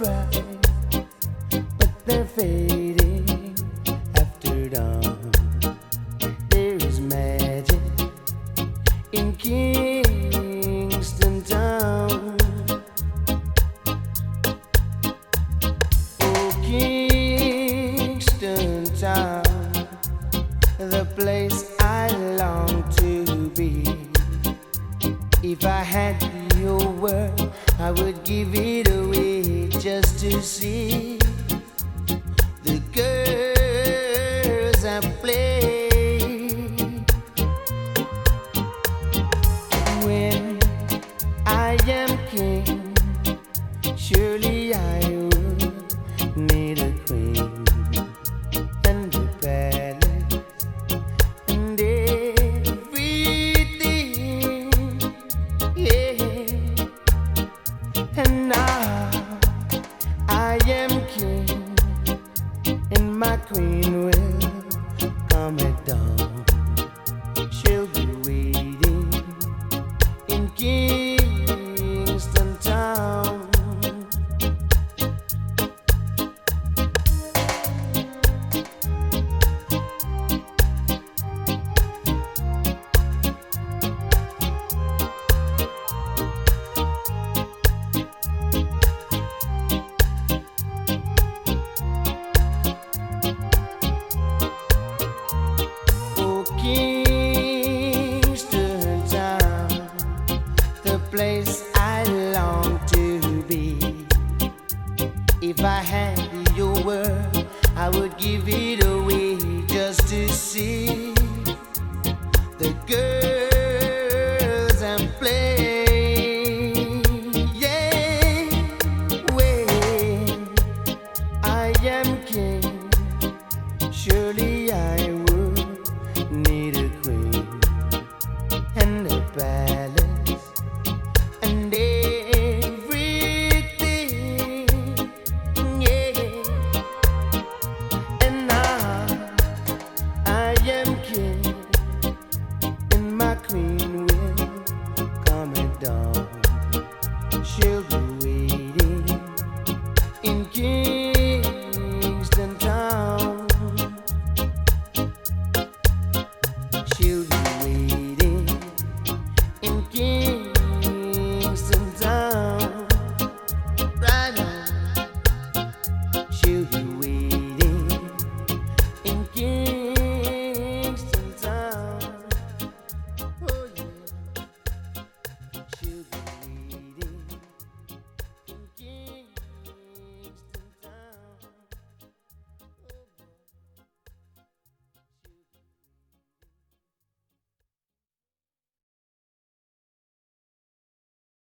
but they're fading after dawn. There is magic in Kingston Town. Oh, Kingston Town, the place I long to be. If I had your word I would give it away just to see the girls I play. When I am king, surely I would need a queen If I had your word, I would give it away just to see the girls I play. Yeah, when I am king, surely I would need a queen and a bag.